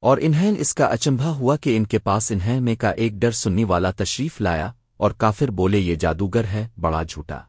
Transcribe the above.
اور انہیں اس کا اچمبھا ہوا کہ ان کے پاس انہیں میں کا ایک ڈر سننی والا تشریف لایا اور کافر بولے، یہ جادوگر ہے، بڑا جھوٹا۔